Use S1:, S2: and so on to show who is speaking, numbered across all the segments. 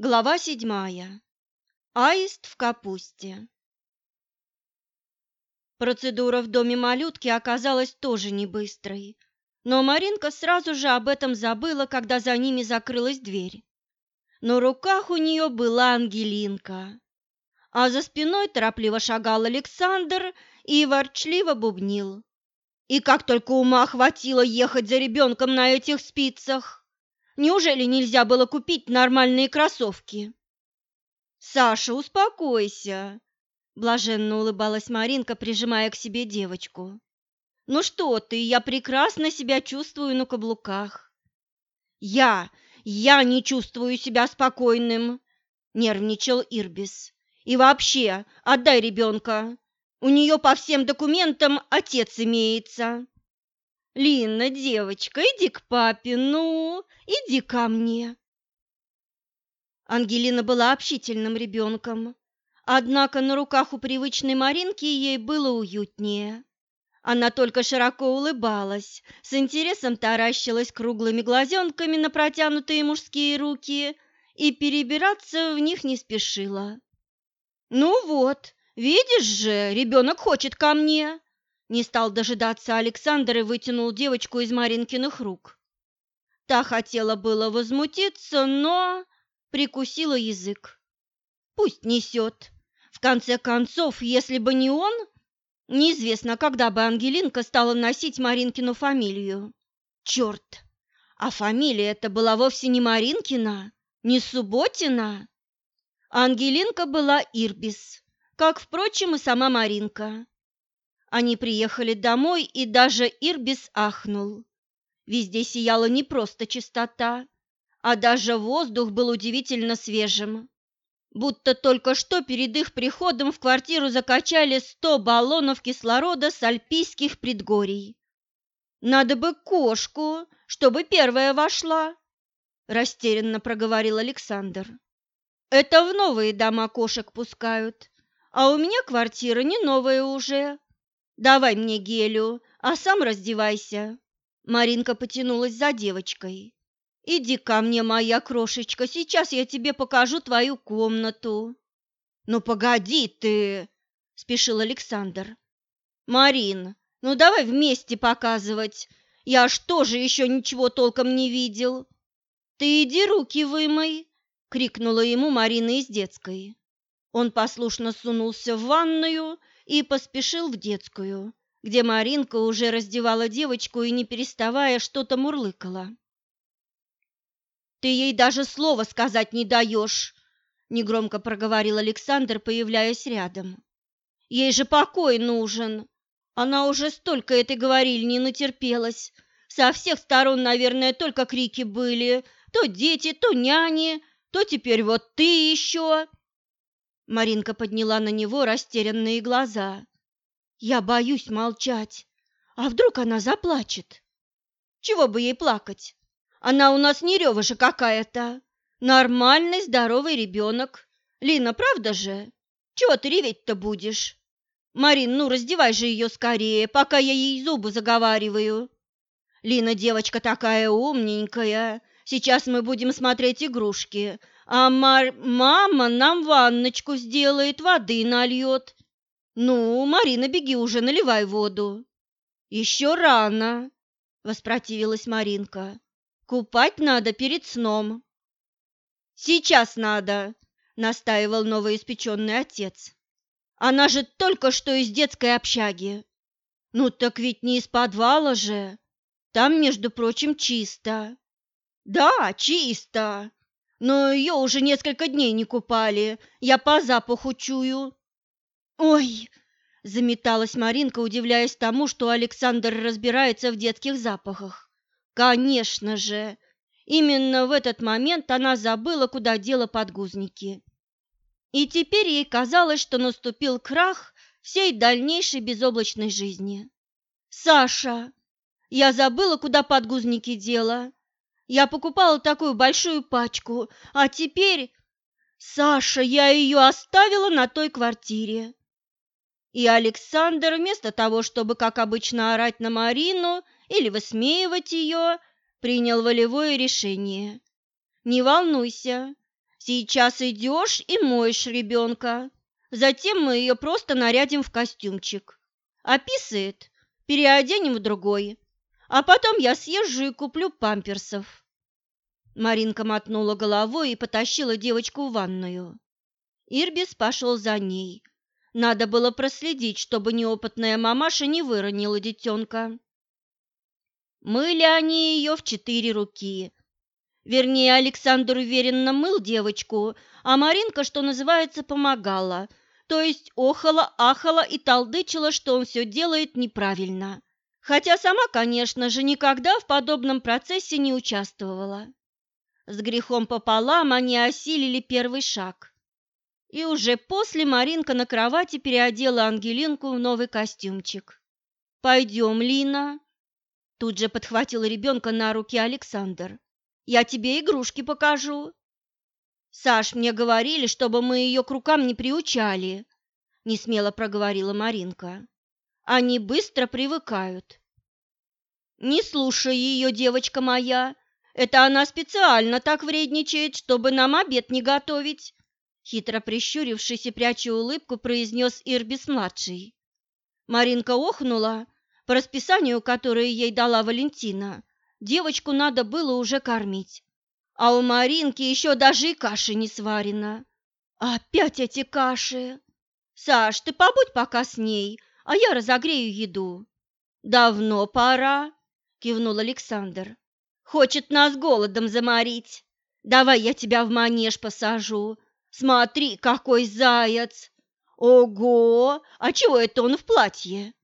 S1: Глава седьмая. Аист в капусте. Процедура в доме малютки оказалась тоже не быстрой, но Маринка сразу же об этом забыла, когда за ними закрылась дверь. На руках у нее была Ангелинка, а за спиной торопливо шагал Александр и ворчливо бубнил. И как только ума хватило ехать за ребенком на этих спицах, Неужели нельзя было купить нормальные кроссовки? Саша, успокойся, блаженно улыбалась Маринка, прижимая к себе девочку. Ну что ты, я прекрасно себя чувствую на каблуках. Я, я не чувствую себя спокойным, нервничал Ирбис. И вообще, отдай ребенка. У нее по всем документам отец имеется. Лина, девочка, иди к папе, ну, иди ко мне. Ангелина была общительным ребенком, однако на руках у привычной Маринки ей было уютнее. Она только широко улыбалась, с интересом таращилась круглыми глазенками на протянутые мужские руки и перебираться в них не спешила. «Ну вот, видишь же, ребенок хочет ко мне!» Не стал дожидаться Александр и вытянул девочку из Маринкиных рук. Та хотела было возмутиться, но прикусила язык. Пусть несет. В конце концов, если бы не он, неизвестно, когда бы Ангелинка стала носить Маринкину фамилию. Черт! А фамилия эта была вовсе не Маринкина, не Субботина. Ангелинка была Ирбис, как, впрочем, и сама Маринка. Они приехали домой, и даже Ирбис ахнул. Везде сияла не просто чистота, а даже воздух был удивительно свежим. Будто только что перед их приходом в квартиру закачали сто баллонов кислорода с альпийских предгорий. «Надо бы кошку, чтобы первая вошла», – растерянно проговорил Александр. «Это в новые дома кошек пускают, а у меня квартира не новая уже, Давай мне гелю, а сам раздевайся. Маринка потянулась за девочкой. Иди ко мне, моя крошечка, сейчас я тебе покажу твою комнату. Ну погоди ты, спешил Александр. Марин, ну давай вместе показывать. Я ж тоже еще ничего толком не видел. Ты иди руки вымой, крикнула ему Марина из детской. Он послушно сунулся в ванную и поспешил в детскую, где Маринка уже раздевала девочку и, не переставая, что-то мурлыкала. «Ты ей даже слова сказать не даешь!» – негромко проговорил Александр, появляясь рядом. «Ей же покой нужен! Она уже столько этой говорильни натерпелась. Со всех сторон, наверное, только крики были. То дети, то няни, то теперь вот ты еще!» Маринка подняла на него растерянные глаза. Я боюсь молчать. А вдруг она заплачет? Чего бы ей плакать? Она у нас не ревыша какая-то. Нормальный, здоровый ребенок. Лина, правда же? Чего ты реветь-то будешь? Марин, ну раздевай же ее скорее, пока я ей зубы заговариваю. Лина девочка такая умненькая. Сейчас мы будем смотреть игрушки, а мама нам ванночку сделает, воды нальет. Ну, Марина, беги уже, наливай воду. Еще рано, воспротивилась Маринка. Купать надо перед сном. Сейчас надо, настаивал новоиспеченный отец. Она же только что из детской общаги. Ну так ведь не из подвала же. Там, между прочим, чисто. Да, чисто, но ее уже несколько дней не купали, я по запаху чую. Ой, заметалась Маринка, удивляясь тому, что Александр разбирается в детских запахах. Конечно же, именно в этот момент она забыла, куда дела подгузники. И теперь ей казалось, что наступил крах всей дальнейшей безоблачной жизни. «Саша, я забыла, куда подгузники дела. Я покупала такую большую пачку, а теперь... Саша, я ее оставила на той квартире. И Александр вместо того, чтобы, как обычно, орать на Марину или высмеивать ее, принял волевое решение. Не волнуйся, Сейчас идешь и моешь ребенка. Затем мы ее просто нарядим в костюмчик. Описывает, переоденем в другой. А потом я съезжу и куплю памперсов. Маринка мотнула головой и потащила девочку в ванную. Ирбис пошел за ней. Надо было проследить, чтобы неопытная мамаша не выронила детенка. Мыли они ее в четыре руки. Вернее, Александр уверенно мыл девочку, а Маринка, что называется, помогала, то есть охала, ахала и толдычила, что он все делает неправильно. Хотя сама, конечно же, никогда в подобном процессе не участвовала. С грехом пополам они осилили первый шаг. И уже после Маринка на кровати переодела Ангелинку в новый костюмчик. «Пойдем, Лина!» Тут же подхватил ребенка на руки Александр. «Я тебе игрушки покажу!» «Саш, мне говорили, чтобы мы ее к рукам не приучали», — несмело проговорила Маринка. «Они быстро привыкают». «Не слушай ее, девочка моя. Это она специально так вредничает, чтобы нам обед не готовить», хитро прищурившись и пряча улыбку, произнес Ирбис-младший. Маринка охнула, по расписанию, которое ей дала Валентина. Девочку надо было уже кормить. А у Маринки еще даже и каши не сварена. Опять эти каши! Саш, ты побудь пока с ней, а я разогрею еду. Давно пора, кивнул Александр. Хочет нас голодом заморить. Давай я тебя в манеж посажу. Смотри, какой заяц! Ого! А чего это он в платье?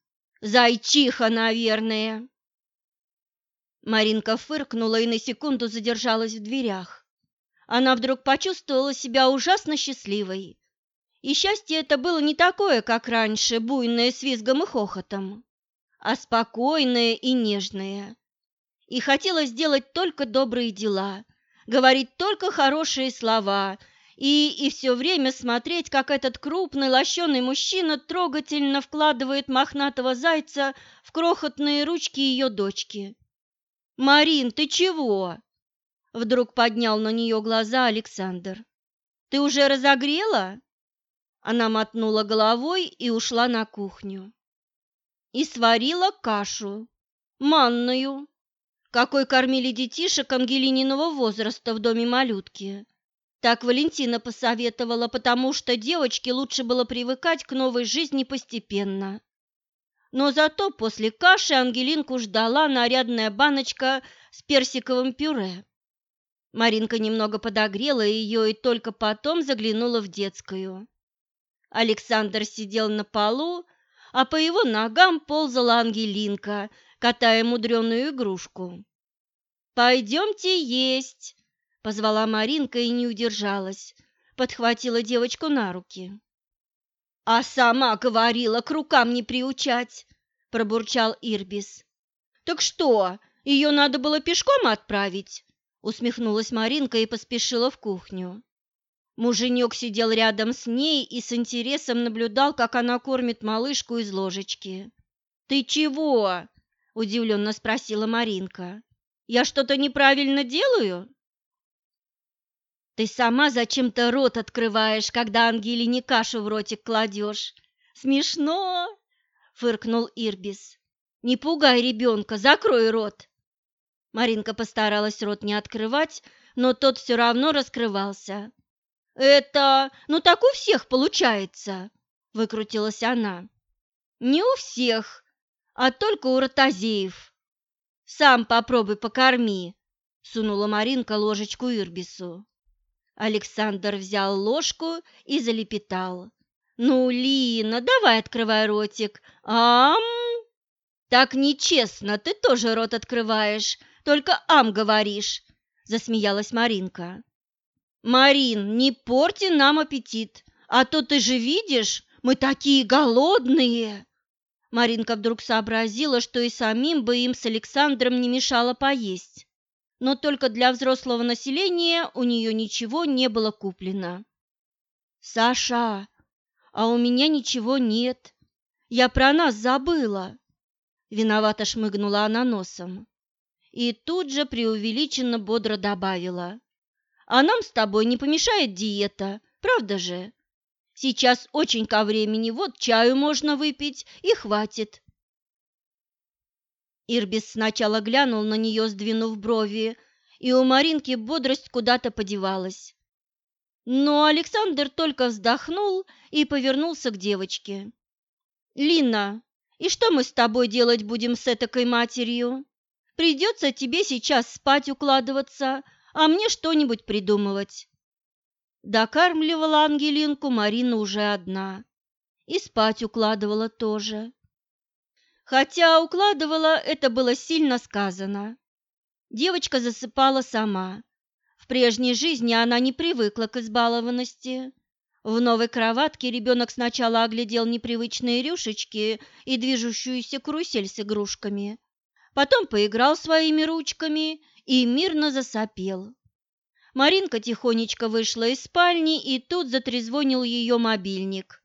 S1: Зайчиха, наверное. Маринка фыркнула и на секунду задержалась в дверях. Она вдруг почувствовала себя ужасно счастливой. И счастье это было не такое, как раньше, буйное с визгом и хохотом, а спокойное и нежное. И хотела сделать только добрые дела, говорить только хорошие слова и, и все время смотреть, как этот крупный лощеный мужчина трогательно вкладывает мохнатого зайца в крохотные ручки ее дочки. «Марин, ты чего?» Вдруг поднял на нее глаза Александр. «Ты уже разогрела?» Она мотнула головой и ушла на кухню. И сварила кашу, манную, какой кормили детишек Ангелининого возраста в доме малютки. Так Валентина посоветовала, потому что девочке лучше было привыкать к новой жизни постепенно. Но зато после каши Ангелинку ждала нарядная баночка с персиковым пюре. Маринка немного подогрела ее и только потом заглянула в детскую. Александр сидел на полу, а по его ногам ползала Ангелинка, катая мудреную игрушку. «Пойдемте есть!» Позвала Маринка и не удержалась, подхватила девочку на руки. «А сама говорила к рукам не приучать!» – пробурчал Ирбис. «Так что, ее надо было пешком отправить?» – усмехнулась Маринка и поспешила в кухню. Муженек сидел рядом с ней и с интересом наблюдал, как она кормит малышку из ложечки. «Ты чего?» – удивленно спросила Маринка. «Я что-то неправильно делаю?» Ты сама зачем-то рот открываешь, когда Ангелине кашу в ротик кладешь. Смешно, фыркнул Ирбис. Не пугай ребенка, закрой рот. Маринка постаралась рот не открывать, но тот все равно раскрывался. «Это... ну так у всех получается», — выкрутилась она. «Не у всех, а только у ротозеев. Сам попробуй покорми», — сунула Маринка ложечку Ирбису. Александр взял ложку и залепетал. «Ну, Лина, давай открывай ротик. Ам!» «Так нечестно, ты тоже рот открываешь, только ам говоришь», – засмеялась Маринка. «Марин, не порти нам аппетит, а то ты же видишь, мы такие голодные!» Маринка вдруг сообразила, что и самим бы им с Александром не мешало поесть но только для взрослого населения у нее ничего не было куплено. «Саша, а у меня ничего нет. Я про нас забыла!» Виновато шмыгнула она носом. И тут же преувеличенно бодро добавила. А нам с тобой не помешает диета, правда же? Сейчас очень ко времени, вот чаю можно выпить и хватит. Ирбис сначала глянул на нее, сдвинув брови, и у Маринки бодрость куда-то подевалась. Но Александр только вздохнул и повернулся к девочке. «Лина, и что мы с тобой делать будем с этакой матерью? Придется тебе сейчас спать укладываться, а мне что-нибудь придумывать». Докармливала Ангелинку Марина уже одна. И спать укладывала тоже. Хотя укладывала это было сильно сказано. Девочка засыпала сама. В прежней жизни она не привыкла к избалованности. В новой кроватке ребенок сначала оглядел непривычные рюшечки и движущуюся карусель с игрушками, потом поиграл своими ручками и мирно засопел. Маринка тихонечко вышла из спальни, и тут затрезвонил ее мобильник.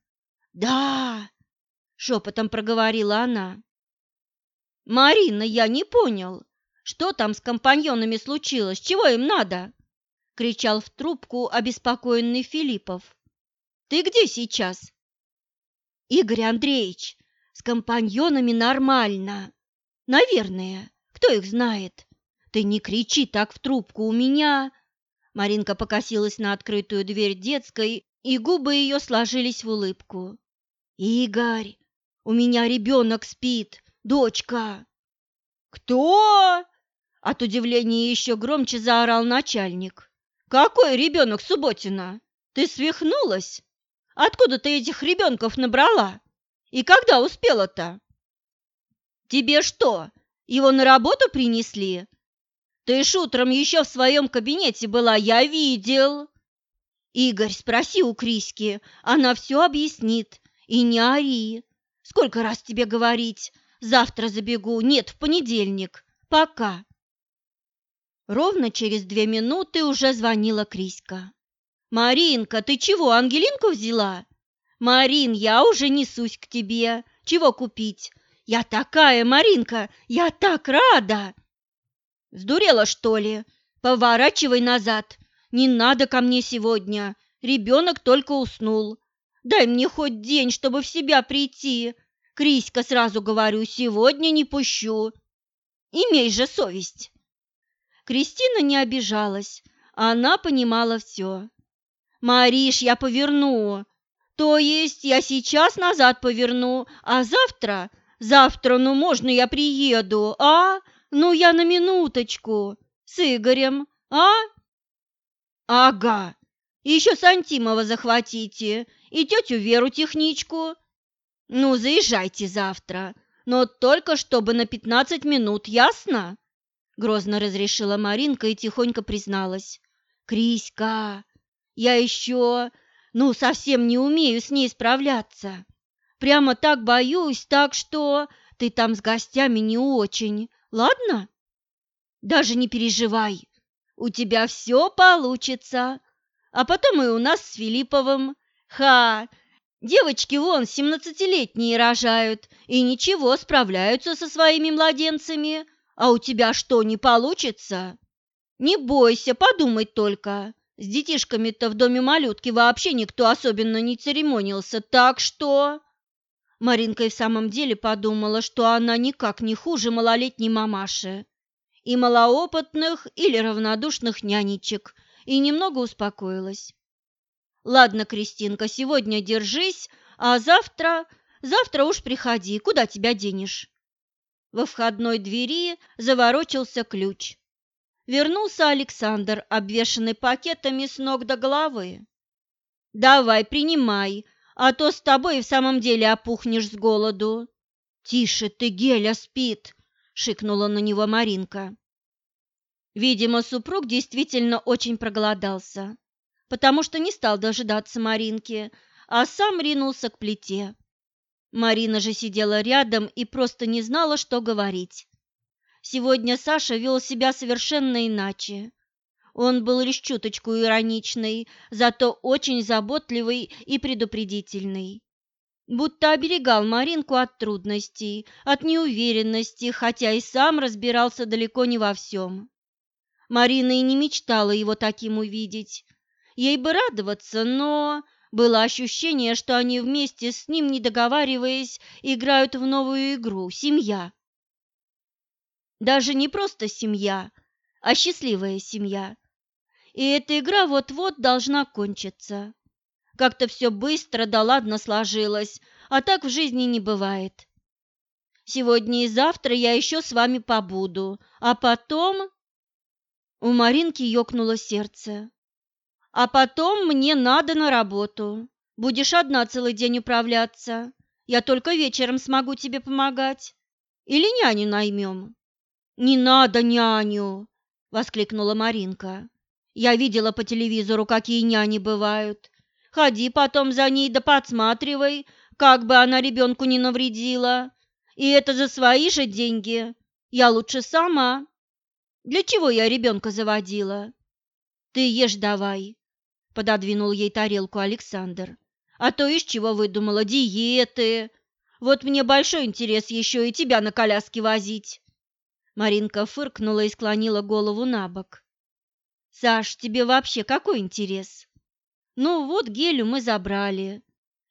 S1: «Да!» — шепотом проговорила она. «Марина, я не понял, что там с компаньонами случилось, чего им надо?» — кричал в трубку обеспокоенный Филиппов. «Ты где сейчас?» «Игорь Андреевич, с компаньонами нормально. Наверное, кто их знает? Ты не кричи так в трубку у меня!» Маринка покосилась на открытую дверь детской, и губы ее сложились в улыбку. «Игорь, у меня ребенок спит!» Дочка!» «Кто?» От удивления еще громче заорал начальник. «Какой ребенок Субботина? Ты свихнулась? Откуда ты этих ребенков набрала? И когда успела-то?» «Тебе что, его на работу принесли? Ты ж утром еще в своем кабинете была, я видел!» «Игорь, спроси у Криски, она все объяснит. И не ори. Сколько раз тебе говорить, Завтра забегу. Нет, в понедельник. Пока. Ровно через две минуты уже звонила Криська. «Маринка, ты чего, Ангелинку взяла?» «Марин, я уже несусь к тебе. Чего купить?» «Я такая, Маринка, я так рада!» «Сдурела, что ли? Поворачивай назад. Не надо ко мне сегодня. Ребенок только уснул. Дай мне хоть день, чтобы в себя прийти. Криська, сразу говорю, сегодня не пущу. Имей же совесть. Кристина не обижалась, она понимала все. Мариш, я поверну. То есть я сейчас назад поверну, а завтра, завтра, ну можно я приеду, а? Ну я на минуточку. С Игорем, а? Ага. Еще Сантимова захватите и тетю Веру техничку. «Ну, заезжайте завтра, но только чтобы на пятнадцать минут, ясно?» Грозно разрешила Маринка и тихонько призналась. «Криська, я еще, ну, совсем не умею с ней справляться. Прямо так боюсь, так что ты там с гостями не очень, ладно? Даже не переживай, у тебя все получится. А потом и у нас с Филипповым. Ха, Девочки вон семнадцатилетние рожают и ничего, справляются со своими младенцами. А у тебя что, не получится? Не бойся, подумай только. С детишками-то в доме малютки вообще никто особенно не церемонился, так что...» Маринка и в самом деле подумала, что она никак не хуже малолетней мамаши и малоопытных или равнодушных нянечек, и немного успокоилась. Ладно, Кристинка, сегодня держись, а завтра, завтра уж приходи, куда тебя денешь? Во входной двери заворочился ключ. Вернулся Александр, обвешанный пакетами с ног до головы. «Давай, принимай, а то с тобой в самом деле опухнешь с голоду». «Тише ты, Геля спит!» — шикнула на него Маринка. Видимо, супруг действительно очень проголодался потому что не стал дожидаться Маринки, а сам ринулся к плите. Марина же сидела рядом и просто не знала, что говорить. Сегодня Саша вел себя совершенно иначе. Он был лишь чуточку ироничный, зато очень заботливый и предупредительный. Будто оберегал Маринку от трудностей, от неуверенности, хотя и сам разбирался далеко не во всем. Марина и не мечтала его таким увидеть. Ей бы радоваться, но было ощущение, что они вместе с ним, не договариваясь, играют в новую игру «Семья». Даже не просто семья, а счастливая семья. И эта игра вот-вот должна кончиться. Как-то все быстро да ладно сложилось, а так в жизни не бывает. Сегодня и завтра я еще с вами побуду, а потом...» У Маринки ёкнуло сердце. «А потом мне надо на работу. Будешь одна целый день управляться. Я только вечером смогу тебе помогать. Или няню наймем?» «Не надо няню!» — воскликнула Маринка. «Я видела по телевизору, какие няни бывают. Ходи потом за ней да подсматривай, как бы она ребенку не навредила. И это за свои же деньги. Я лучше сама. Для чего я ребенка заводила? Ты ешь давай, пододвинул ей тарелку Александр. А то из чего выдумала диеты. Вот мне большой интерес еще и тебя на коляске возить. Маринка фыркнула и склонила голову на бок. Саш, тебе вообще какой интерес? Ну вот Гелю мы забрали.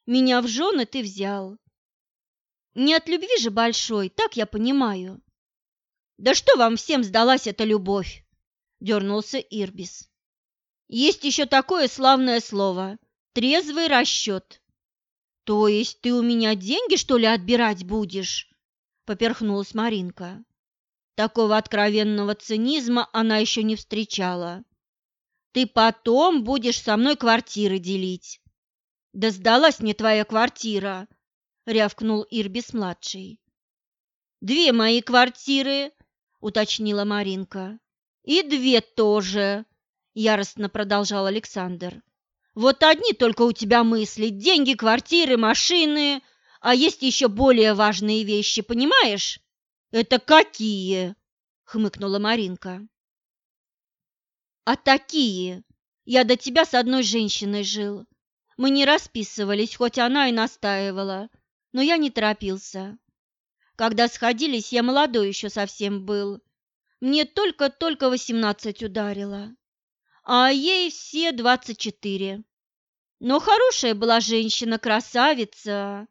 S1: Меня в жены ты взял. Не от любви же большой, так я понимаю. Да что вам всем сдалась эта любовь? Дернулся Ирбис. Есть еще такое славное слово – трезвый расчет. То есть ты у меня деньги, что ли, отбирать будешь? Поперхнулась Маринка. Такого откровенного цинизма она еще не встречала. Ты потом будешь со мной квартиры делить. Да сдалась мне твоя квартира, рявкнул Ирбис-младший. «Две мои квартиры», — уточнила Маринка. «И две тоже», — яростно продолжал Александр. «Вот одни только у тебя мысли, деньги, квартиры, машины, а есть еще более важные вещи, понимаешь?» «Это какие?» — хмыкнула Маринка. «А такие! Я до тебя с одной женщиной жил. Мы не расписывались, хоть она и настаивала но я не торопился. Когда сходились, я молодой еще совсем был. Мне только-только восемнадцать ударило, а ей все двадцать четыре. Но хорошая была женщина, красавица.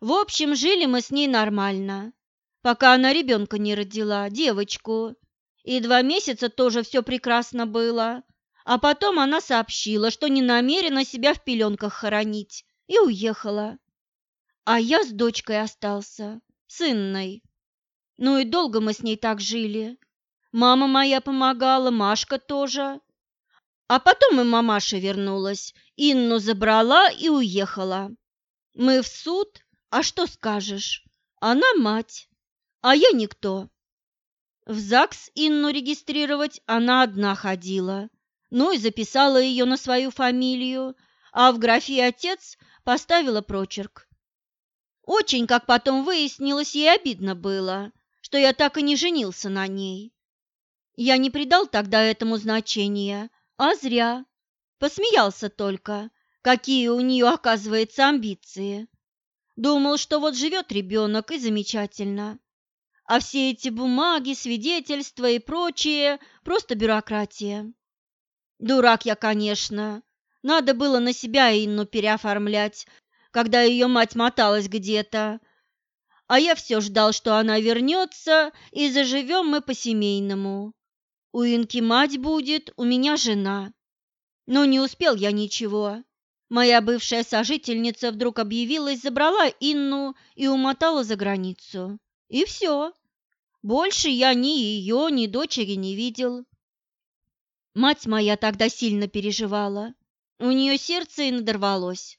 S1: В общем, жили мы с ней нормально, пока она ребенка не родила, девочку. И два месяца тоже все прекрасно было. А потом она сообщила, что не намерена себя в пеленках хоронить, и уехала а я с дочкой остался, с Инной. Ну и долго мы с ней так жили. Мама моя помогала, Машка тоже. А потом и мамаша вернулась, Инну забрала и уехала. Мы в суд, а что скажешь? Она мать, а я никто. В ЗАГС Инну регистрировать она одна ходила, ну и записала ее на свою фамилию, а в графе «отец» поставила прочерк. Очень, как потом выяснилось, ей обидно было, что я так и не женился на ней. Я не придал тогда этому значения, а зря. Посмеялся только, какие у нее, оказывается, амбиции. Думал, что вот живет ребенок и замечательно. А все эти бумаги, свидетельства и прочее – просто бюрократия. Дурак я, конечно. Надо было на себя Инну переоформлять, когда ее мать моталась где-то. А я все ждал, что она вернется, и заживем мы по-семейному. У Инки мать будет, у меня жена. Но не успел я ничего. Моя бывшая сожительница вдруг объявилась, забрала Инну и умотала за границу. И все. Больше я ни ее, ни дочери не видел. Мать моя тогда сильно переживала. У нее сердце и надорвалось.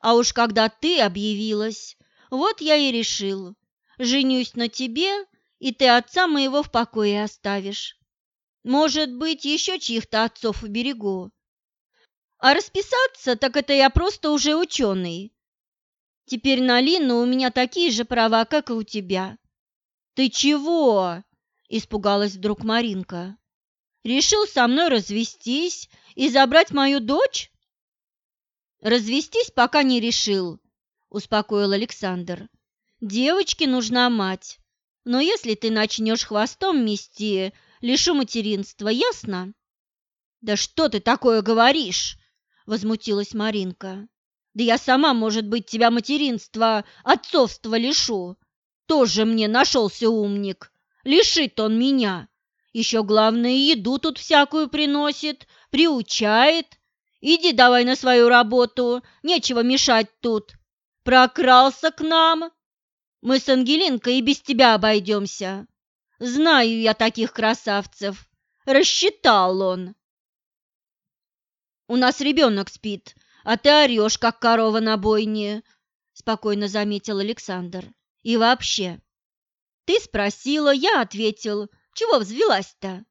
S1: А уж когда ты объявилась, вот я и решил. Женюсь на тебе, и ты отца моего в покое оставишь. Может быть, еще чьих-то отцов уберегу. А расписаться, так это я просто уже ученый. Теперь на Лину у меня такие же права, как и у тебя. Ты чего? Испугалась вдруг Маринка. Решил со мной развестись и забрать мою дочь? Развестись пока не решил, успокоил Александр. Девочке нужна мать. Но если ты начнешь хвостом мести, лишу материнства, ясно? Да что ты такое говоришь? возмутилась Маринка. Да я сама, может быть, тебя материнства, отцовства лишу. Тоже мне нашелся умник. Лишит он меня. Еще главное, еду тут всякую приносит, приучает. Иди давай на свою работу, нечего мешать тут. Прокрался к нам. Мы с Ангелинкой и без тебя обойдемся. Знаю я таких красавцев. Рассчитал он. У нас ребенок спит, а ты орешь, как корова на бойне, спокойно заметил Александр. И вообще, ты спросила, я ответил. Чего взвелась-то?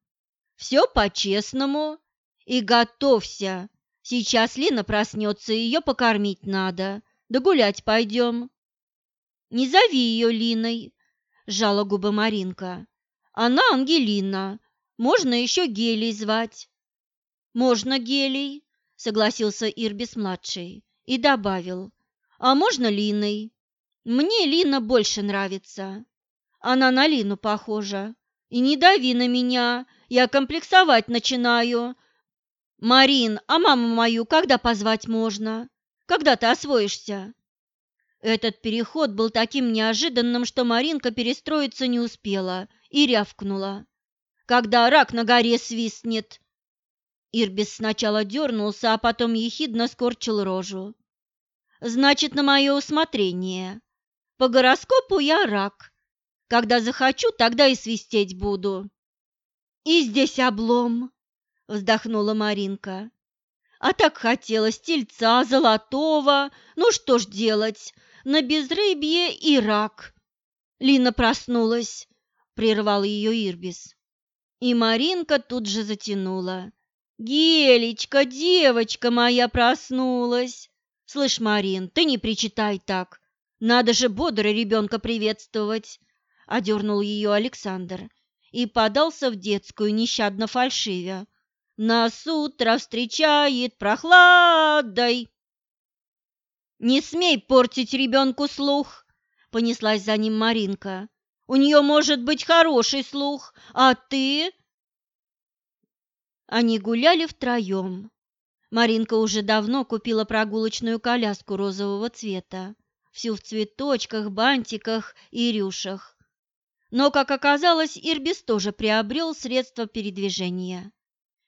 S1: Все по-честному. И готовься. Сейчас Лина проснется, ее покормить надо. Да гулять пойдем. Не зови ее Линой, сжала губы Маринка. Она Ангелина. Можно еще Гелий звать. Можно Гелий, согласился Ирбис-младший и добавил. А можно Линой? Мне Лина больше нравится. Она на Лину похожа. И не дави на меня, я комплексовать начинаю. Марин, а маму мою когда позвать можно? Когда ты освоишься? Этот переход был таким неожиданным, что Маринка перестроиться не успела и рявкнула. Когда рак на горе свистнет. Ирбис сначала дернулся, а потом ехидно скорчил рожу. Значит, на мое усмотрение. По гороскопу я рак. Когда захочу, тогда и свистеть буду. И здесь облом, вздохнула Маринка. А так хотелось тельца, золотого. Ну что ж делать, на безрыбье и рак. Лина проснулась, прервал ее Ирбис. И Маринка тут же затянула. «Гелечка, девочка моя проснулась!» «Слышь, Марин, ты не причитай так. Надо же бодро ребенка приветствовать!» – одернул ее Александр и подался в детскую, нещадно фальшивя. «Нас утро встречает прохладой!» «Не смей портить ребенку слух!» – понеслась за ним Маринка. «У нее может быть хороший слух, а ты...» Они гуляли втроем. Маринка уже давно купила прогулочную коляску розового цвета, всю в цветочках, бантиках и рюшах. Но, как оказалось, Ирбис тоже приобрел средства передвижения.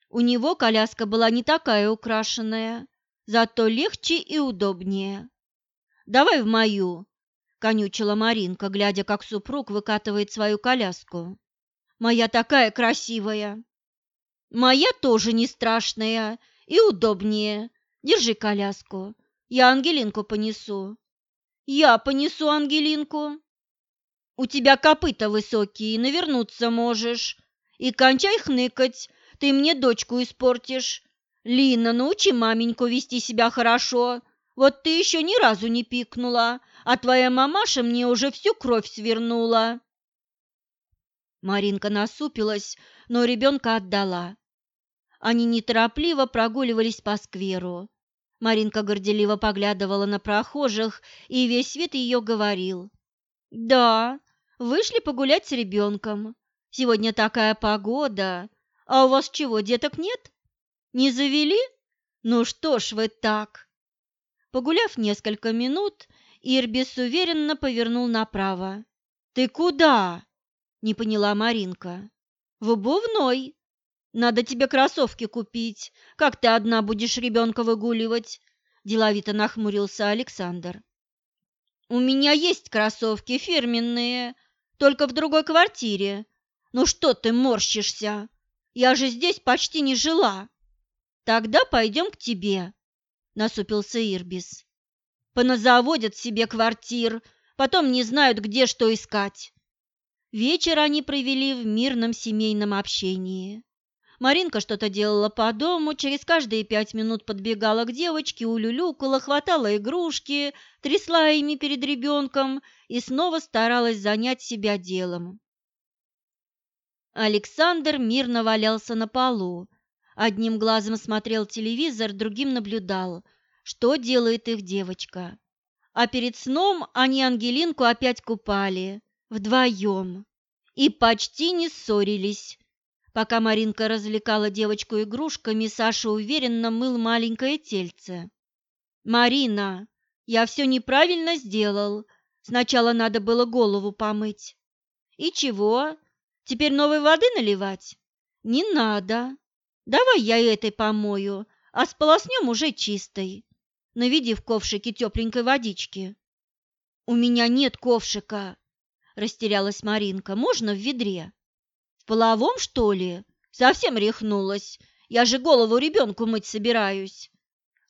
S1: У него коляска была не такая украшенная, зато легче и удобнее. «Давай в мою», — конючила Маринка, глядя, как супруг выкатывает свою коляску. «Моя такая красивая!» Моя тоже не страшная и удобнее. Держи коляску. Я Ангелинку понесу. Я понесу Ангелинку. У тебя копыта высокие, навернуться можешь. И кончай хныкать, ты мне дочку испортишь. Лина, научи маменьку вести себя хорошо. Вот ты еще ни разу не пикнула, а твоя мамаша мне уже всю кровь свернула. Маринка насупилась, но ребенка отдала. Они неторопливо прогуливались по скверу. Маринка горделиво поглядывала на прохожих, и весь вид ее говорил. «Да, вышли погулять с ребенком. Сегодня такая погода. А у вас чего, деток нет? Не завели? Ну что ж вы так?» Погуляв несколько минут, Ирбис уверенно повернул направо. «Ты куда?» – не поняла Маринка. «В обувной», надо тебе кроссовки купить. Как ты одна будешь ребенка выгуливать?» Деловито нахмурился Александр. «У меня есть кроссовки фирменные, только в другой квартире. Ну что ты морщишься? Я же здесь почти не жила. Тогда пойдем к тебе», — насупился Ирбис. «Поназаводят себе квартир, потом не знают, где что искать». Вечер они провели в мирном семейном общении. Маринка что-то делала по дому, через каждые пять минут подбегала к девочке, улюлюкала, хватала игрушки, трясла ими перед ребенком и снова старалась занять себя делом. Александр мирно валялся на полу. Одним глазом смотрел телевизор, другим наблюдал, что делает их девочка. А перед сном они Ангелинку опять купали, вдвоем, и почти не ссорились, Пока Маринка развлекала девочку игрушками, Саша уверенно мыл маленькое тельце. «Марина, я все неправильно сделал. Сначала надо было голову помыть». «И чего? Теперь новой воды наливать?» «Не надо. Давай я этой помою, а сполоснем уже чистой. Наведи в ковшике тепленькой водички». «У меня нет ковшика», – растерялась Маринка. «Можно в ведре?» «В половом, что ли? Совсем рехнулась. Я же голову ребенку мыть собираюсь».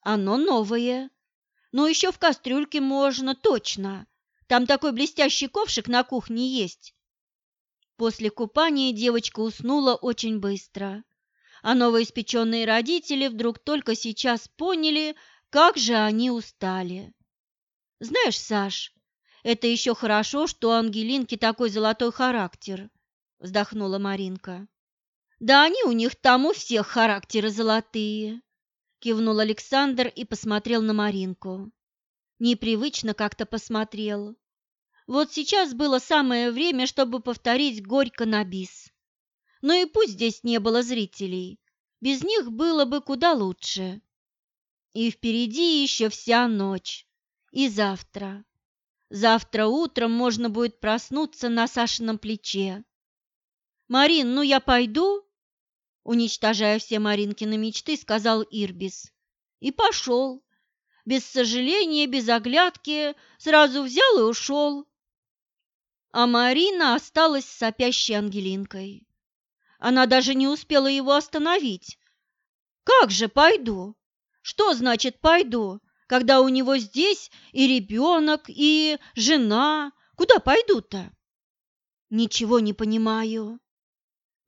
S1: «Оно новое. Но еще в кастрюльке можно, точно. Там такой блестящий ковшик на кухне есть». После купания девочка уснула очень быстро, а новоиспеченные родители вдруг только сейчас поняли, как же они устали. «Знаешь, Саш, это еще хорошо, что у Ангелинки такой золотой характер, вздохнула Маринка. Да они у них там у всех характеры золотые, кивнул Александр и посмотрел на Маринку. Непривычно как-то посмотрел. Вот сейчас было самое время, чтобы повторить горько на бис. Но и пусть здесь не было зрителей, без них было бы куда лучше. И впереди еще вся ночь, и завтра. Завтра утром можно будет проснуться на Сашином плече. «Марин, ну я пойду?» Уничтожая все Маринкины мечты, сказал Ирбис. И пошел. Без сожаления, без оглядки, сразу взял и ушел. А Марина осталась сопящей Ангелинкой. Она даже не успела его остановить. «Как же пойду? Что значит пойду? когда у него здесь и ребенок, и жена. Куда пойду-то? Ничего не понимаю.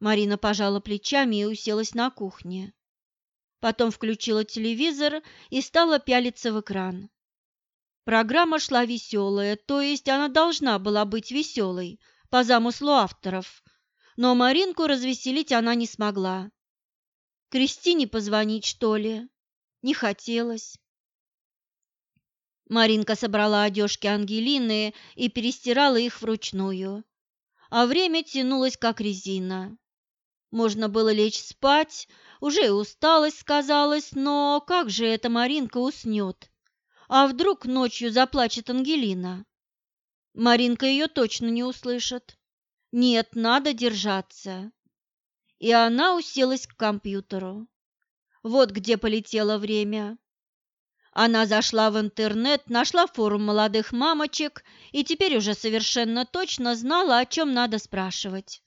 S1: Марина пожала плечами и уселась на кухне. Потом включила телевизор и стала пялиться в экран. Программа шла веселая, то есть она должна была быть веселой, по замыслу авторов, но Маринку развеселить она не смогла. Кристине позвонить, что ли? Не хотелось. Маринка собрала одежки Ангелины и перестирала их вручную. А время тянулось, как резина. Можно было лечь спать, уже и усталость сказалась, но как же эта Маринка уснет? А вдруг ночью заплачет Ангелина? Маринка ее точно не услышит. Нет, надо держаться. И она уселась к компьютеру. Вот где полетело время. Она зашла в интернет, нашла форум молодых мамочек и теперь уже совершенно точно знала, о чем надо спрашивать.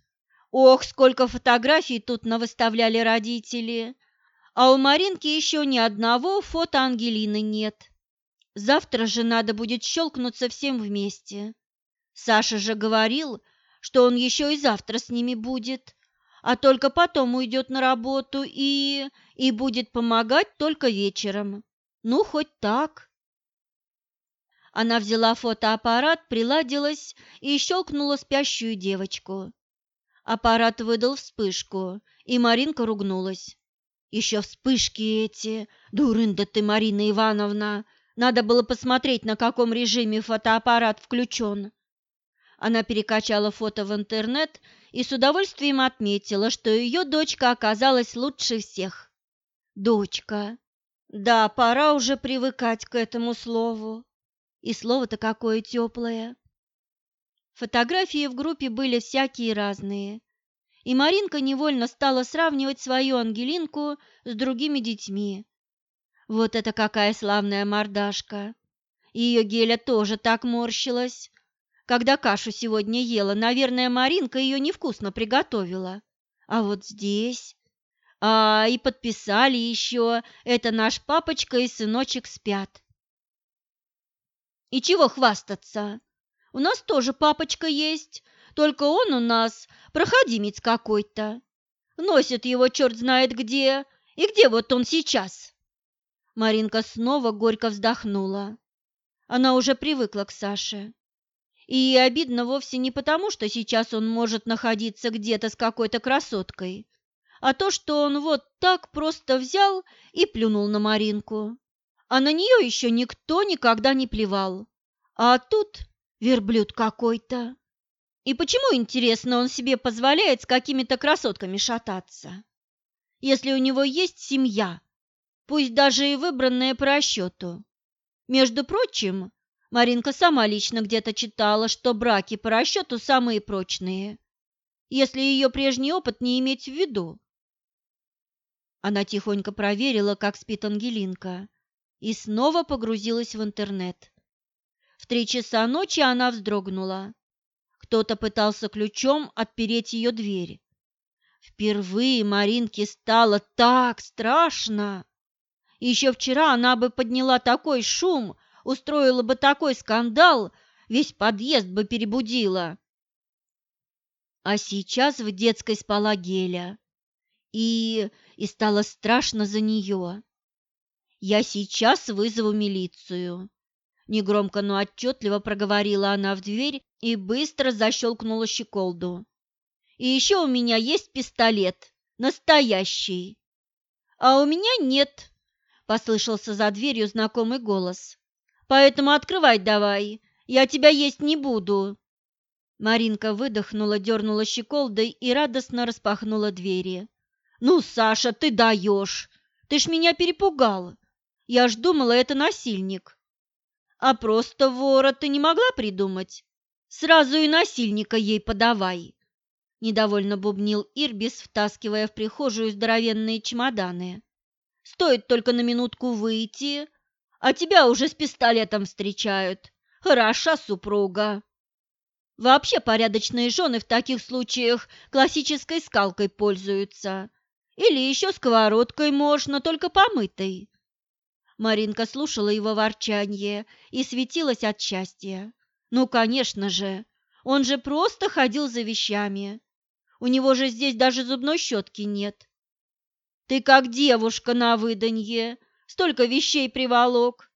S1: Ох, сколько фотографий тут навыставляли родители! А у Маринки еще ни одного фото Ангелины нет. Завтра же надо будет щелкнуться всем вместе. Саша же говорил, что он еще и завтра с ними будет, а только потом уйдет на работу и... и будет помогать только вечером. Ну, хоть так. Она взяла фотоаппарат, приладилась и щелкнула спящую девочку. Аппарат выдал вспышку, и Маринка ругнулась. «Еще вспышки эти! Дурында ты, Марина Ивановна! Надо было посмотреть, на каком режиме фотоаппарат включен!» Она перекачала фото в интернет и с удовольствием отметила, что ее дочка оказалась лучше всех. Дочка. Да, пора уже привыкать к этому слову. И слово-то какое теплое. Фотографии в группе были всякие разные. И Маринка невольно стала сравнивать свою Ангелинку с другими детьми. Вот это какая славная мордашка! Ее Геля тоже так морщилась. Когда кашу сегодня ела, наверное, Маринка ее невкусно приготовила. А вот здесь а, и подписали еще «Это наш папочка и сыночек спят». И чего хвастаться? У нас тоже папочка есть, только он у нас проходимец какой-то. Носит его черт знает где, и где вот он сейчас? Маринка снова горько вздохнула. Она уже привыкла к Саше. И обидно вовсе не потому, что сейчас он может находиться где-то с какой-то красоткой, а то, что он вот так просто взял и плюнул на Маринку. А на нее еще никто никогда не плевал. А тут верблюд какой-то. И почему, интересно, он себе позволяет с какими-то красотками шататься? Если у него есть семья, пусть даже и выбранная по расчету. Между прочим, Маринка сама лично где-то читала, что браки по расчету самые прочные, если ее прежний опыт не иметь в виду. Она тихонько проверила, как спит Ангелинка, и снова погрузилась в интернет. В три часа ночи она вздрогнула. Кто-то пытался ключом отпереть ее дверь. Впервые Маринке стало так страшно. Еще вчера она бы подняла такой шум, устроила бы такой скандал, весь подъезд бы перебудила. А сейчас в детской спала Геля. И и стало страшно за нее. «Я сейчас вызову милицию», – негромко, но отчетливо проговорила она в дверь и быстро защелкнула щеколду. «И еще у меня есть пистолет, настоящий». «А у меня нет», – послышался за дверью знакомый голос. «Поэтому открывай давай, я тебя есть не буду». Маринка выдохнула, дернула щеколдой и радостно распахнула двери. «Ну, Саша, ты даешь! Ты ж меня перепугал! Я ж думала, это насильник!» «А просто вора ты не могла придумать? Сразу и насильника ей подавай!» Недовольно бубнил Ирбис, втаскивая в прихожую здоровенные чемоданы. «Стоит только на минутку выйти, а тебя уже с пистолетом встречают. Хороша супруга!» Вообще порядочные жены в таких случаях классической скалкой пользуются. Или еще сковородкой можно, только помытой. Маринка слушала его ворчание и светилась от счастья. Ну, конечно же, он же просто ходил за вещами. У него же здесь даже зубной щетки нет. Ты как девушка на выданье, столько вещей приволок.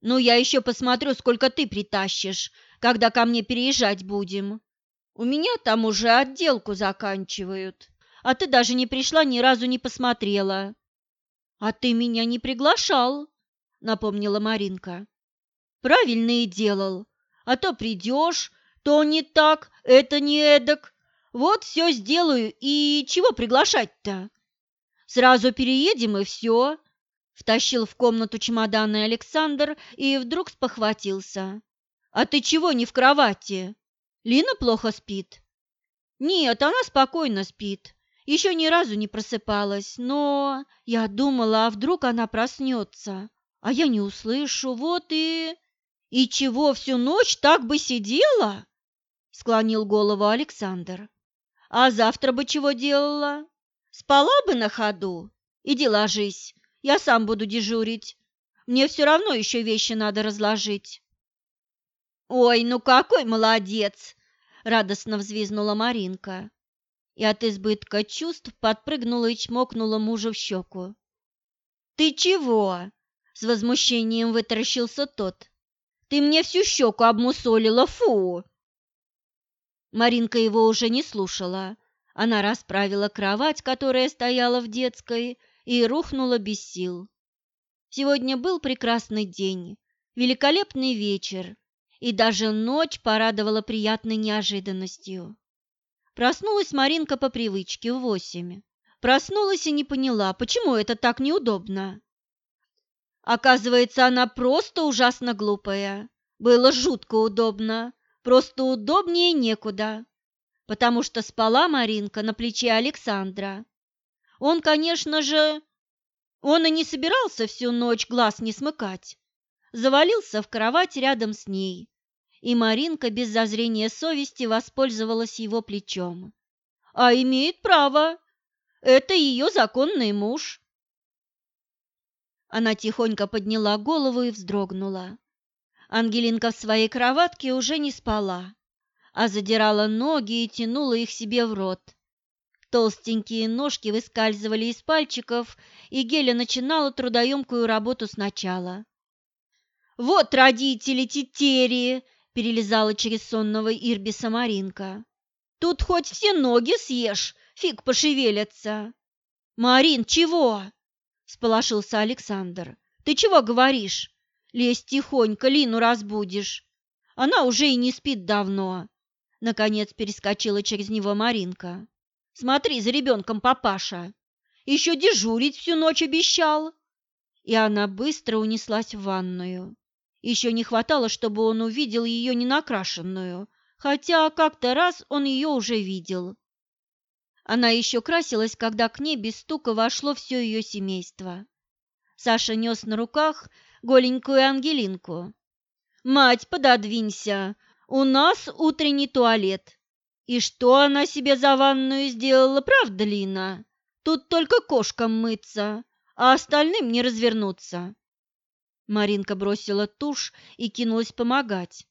S1: Ну, я еще посмотрю, сколько ты притащишь, когда ко мне переезжать будем. У меня там уже отделку заканчивают а ты даже не пришла, ни разу не посмотрела». «А ты меня не приглашал», — напомнила Маринка. «Правильно и делал. А то придешь, то не так, это не эдак. Вот все сделаю, и чего приглашать-то? Сразу переедем, и все». Втащил в комнату чемоданы Александр и вдруг спохватился. «А ты чего не в кровати? Лина плохо спит?» «Нет, она спокойно спит еще ни разу не просыпалась, но я думала, а вдруг она проснется, а я не услышу, вот и... И чего, всю ночь так бы сидела? Склонил голову Александр. А завтра бы чего делала? Спала бы на ходу? Иди ложись, я сам буду дежурить. Мне все равно еще вещи надо разложить. Ой, ну какой молодец! Радостно взвизнула Маринка и от избытка чувств подпрыгнула и чмокнула мужа в щеку. «Ты чего?» – с возмущением вытаращился тот. «Ты мне всю щеку обмусолила, фу!» Маринка его уже не слушала. Она расправила кровать, которая стояла в детской, и рухнула без сил. Сегодня был прекрасный день, великолепный вечер, и даже ночь порадовала приятной неожиданностью. Проснулась Маринка по привычке в восемь. Проснулась и не поняла, почему это так неудобно. Оказывается, она просто ужасно глупая. Было жутко удобно, просто удобнее некуда, потому что спала Маринка на плече Александра. Он, конечно же, он и не собирался всю ночь глаз не смыкать. Завалился в кровать рядом с ней, и Маринка без зазрения совести воспользовалась его плечом. А имеет право. Это ее законный муж. Она тихонько подняла голову и вздрогнула. Ангелинка в своей кроватке уже не спала, а задирала ноги и тянула их себе в рот. Толстенькие ножки выскальзывали из пальчиков, и Геля начинала трудоемкую работу сначала. «Вот родители Тетерии!» Перелезала через сонного Ирбиса Маринка. «Тут хоть все ноги съешь, фиг пошевелятся!» «Марин, чего?» – сполошился Александр. «Ты чего говоришь? Лезь тихонько, Лину разбудишь. Она уже и не спит давно. Наконец перескочила через него Маринка. «Смотри за ребенком, папаша! Еще дежурить всю ночь обещал!» И она быстро унеслась в ванную. Еще не хватало, чтобы он увидел ее ненакрашенную, хотя как-то раз он ее уже видел. Она еще красилась, когда к ней без стука вошло все ее семейство. Саша нес на руках голенькую Ангелинку. «Мать, пододвинься! У нас утренний туалет!» «И что она себе за ванную сделала, правда, Лина? Тут только кошкам мыться, а остальным не развернуться!» Маринка бросила тушь и кинулась помогать.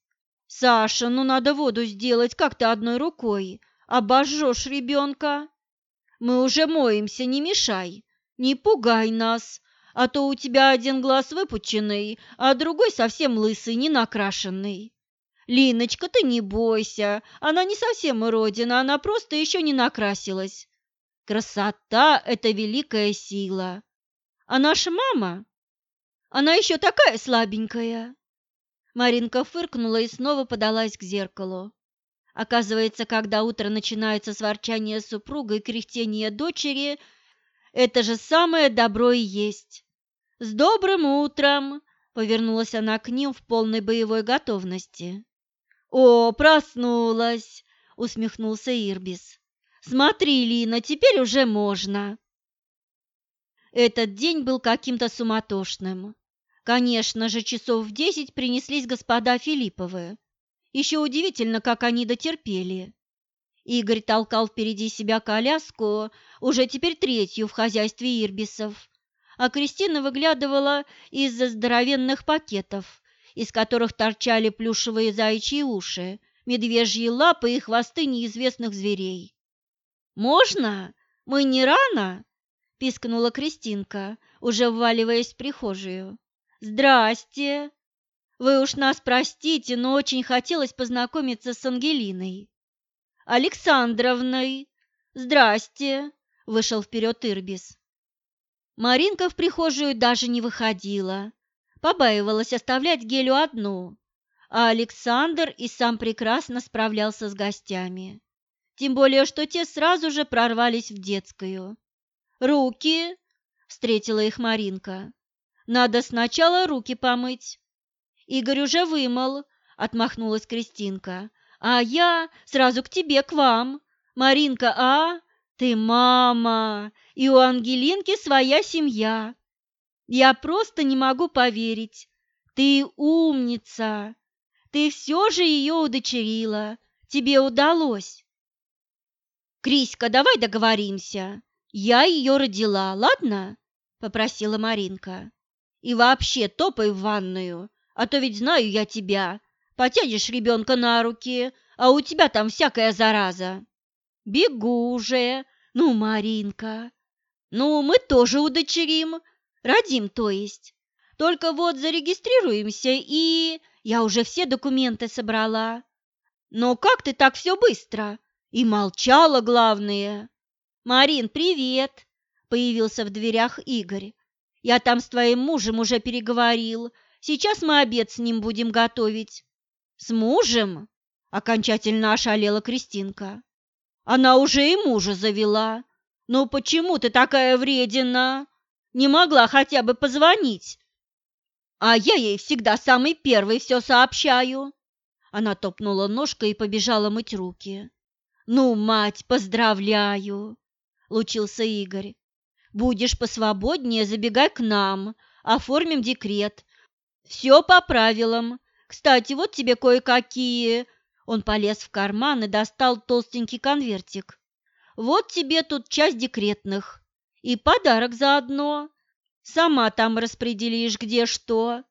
S1: «Саша, ну надо воду сделать как-то одной рукой, обожжешь ребенка. Мы уже моемся, не мешай, не пугай нас, а то у тебя один глаз выпученный, а другой совсем лысый, не накрашенный. Линочка, ты не бойся, она не совсем уродина, она просто еще не накрасилась. Красота – это великая сила. А наша мама? Она еще такая слабенькая. Маринка фыркнула и снова подалась к зеркалу. Оказывается, когда утро начинается с ворчания супруга и кряхтения дочери, это же самое добро и есть. «С добрым утром!» — повернулась она к ним в полной боевой готовности. «О, проснулась!» — усмехнулся Ирбис. «Смотри, Лина, теперь уже можно!» Этот день был каким-то суматошным. Конечно же, часов в десять принеслись господа Филипповы. Еще удивительно, как они дотерпели. Игорь толкал впереди себя коляску, уже теперь третью в хозяйстве Ирбисов, а Кристина выглядывала из-за здоровенных пакетов, из которых торчали плюшевые заячьи уши, медвежьи лапы и хвосты неизвестных зверей. «Можно? Мы не рано?» – пискнула Кристинка, уже вваливаясь в прихожую. «Здрасте! Вы уж нас простите, но очень хотелось познакомиться с Ангелиной». «Александровной! Здрасте!» – вышел вперед Ирбис. Маринка в прихожую даже не выходила, побаивалась оставлять Гелю одну, а Александр и сам прекрасно справлялся с гостями. Тем более, что те сразу же прорвались в детскую. «Руки!» – встретила их Маринка. «Надо сначала руки помыть». «Игорь уже вымыл», – отмахнулась Кристинка. «А я сразу к тебе, к вам. Маринка, а? Ты мама, и у Ангелинки своя семья. Я просто не могу поверить. Ты умница. Ты все же ее удочерила. Тебе удалось. Криська, давай договоримся. Я ее родила, ладно? Попросила Маринка. И вообще топай в ванную, а то ведь знаю я тебя. Потянешь ребенка на руки, а у тебя там всякая зараза. Бегу уже. Ну, Маринка, ну, мы тоже удочерим, родим, то есть. Только вот зарегистрируемся и... Я уже все документы собрала. Но как ты так все быстро? И молчала, главное. Марин, привет! Появился в дверях Игорь. Я там с твоим мужем уже переговорил. Сейчас мы обед с ним будем готовить. С мужем? Окончательно ошалела Кристинка. Она уже и мужа завела. «Ну почему ты такая вредина? Не могла хотя бы позвонить?» «А я ей всегда самый первый все сообщаю!» Она топнула ножкой и побежала мыть руки. «Ну, мать, поздравляю!» – лучился Игорь. «Будешь посвободнее, забегай к нам, оформим декрет. Все по правилам. Кстати, вот тебе кое-какие...» Он полез в карман и достал толстенький конвертик. Вот тебе тут часть декретных. И подарок заодно. Сама там распределишь, где что.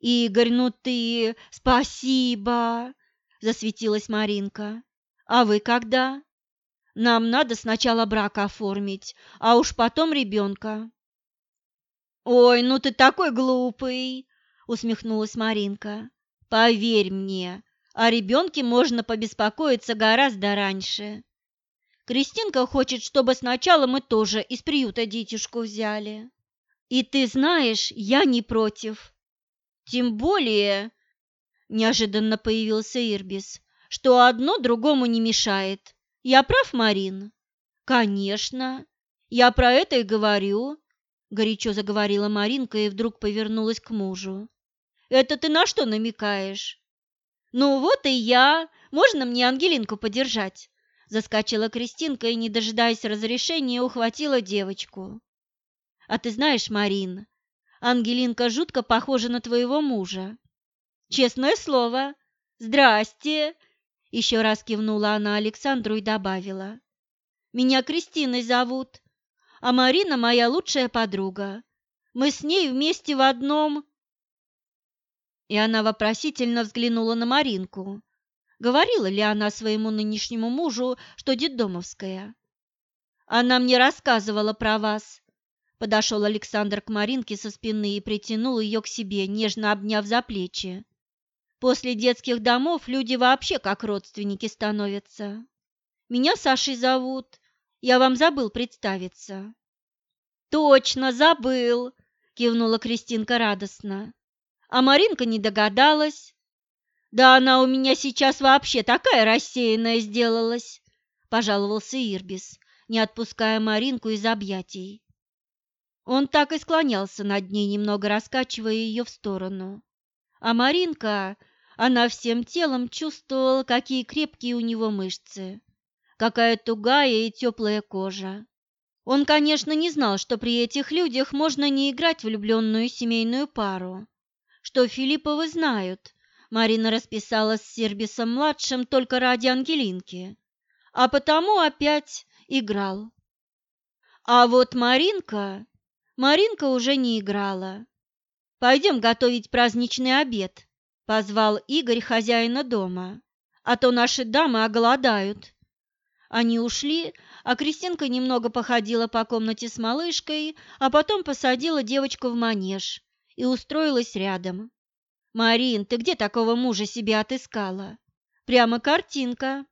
S1: Игорь, ну ты... Спасибо!» Засветилась Маринка. «А вы когда?» «Нам надо сначала брак оформить, а уж потом ребенка». «Ой, ну ты такой глупый!» усмехнулась Маринка. «Поверь мне, о ребенке можно побеспокоиться гораздо раньше. Кристинка хочет, чтобы сначала мы тоже из приюта детишку взяли. И ты знаешь, я не против. Тем более, неожиданно появился Ирбис, что одно другому не мешает. Я прав, Марин? Конечно. Я про это и говорю, горячо заговорила Маринка и вдруг повернулась к мужу. Это ты на что намекаешь? Ну вот и я. Можно мне Ангелинку подержать? Заскочила Кристинка и, не дожидаясь разрешения, ухватила девочку. А ты знаешь, Марин, Ангелинка жутко похожа на твоего мужа. Честное слово. Здрасте. Еще раз кивнула она Александру и добавила. Меня Кристиной зовут, а Марина моя лучшая подруга. Мы с ней вместе в одном... И она вопросительно взглянула на Маринку. Говорила ли она своему нынешнему мужу, что детдомовская? Она мне рассказывала про вас, Подошел Александр к Маринке со спины и притянул ее к себе, нежно обняв за плечи. После детских домов люди вообще как родственники становятся. Меня Сашей зовут. Я вам забыл представиться. Точно, забыл, кивнула Кристинка радостно. А Маринка не догадалась. Да она у меня сейчас вообще такая рассеянная сделалась, пожаловался Ирбис, не отпуская Маринку из объятий. Он так и склонялся над ней, немного раскачивая ее в сторону. А Маринка, она всем телом чувствовала, какие крепкие у него мышцы, какая тугая и теплая кожа. Он, конечно, не знал, что при этих людях можно не играть влюбленную семейную пару, что Филипповы знают. Марина расписалась с Сербисом-младшим только ради Ангелинки, а потому опять играл. А вот Маринка Маринка уже не играла. «Пойдем готовить праздничный обед», – позвал Игорь хозяина дома, «а то наши дамы оголодают». Они ушли, а Кристинка немного походила по комнате с малышкой, а потом посадила девочку в манеж и устроилась рядом. «Марин, ты где такого мужа себе отыскала? Прямо картинка».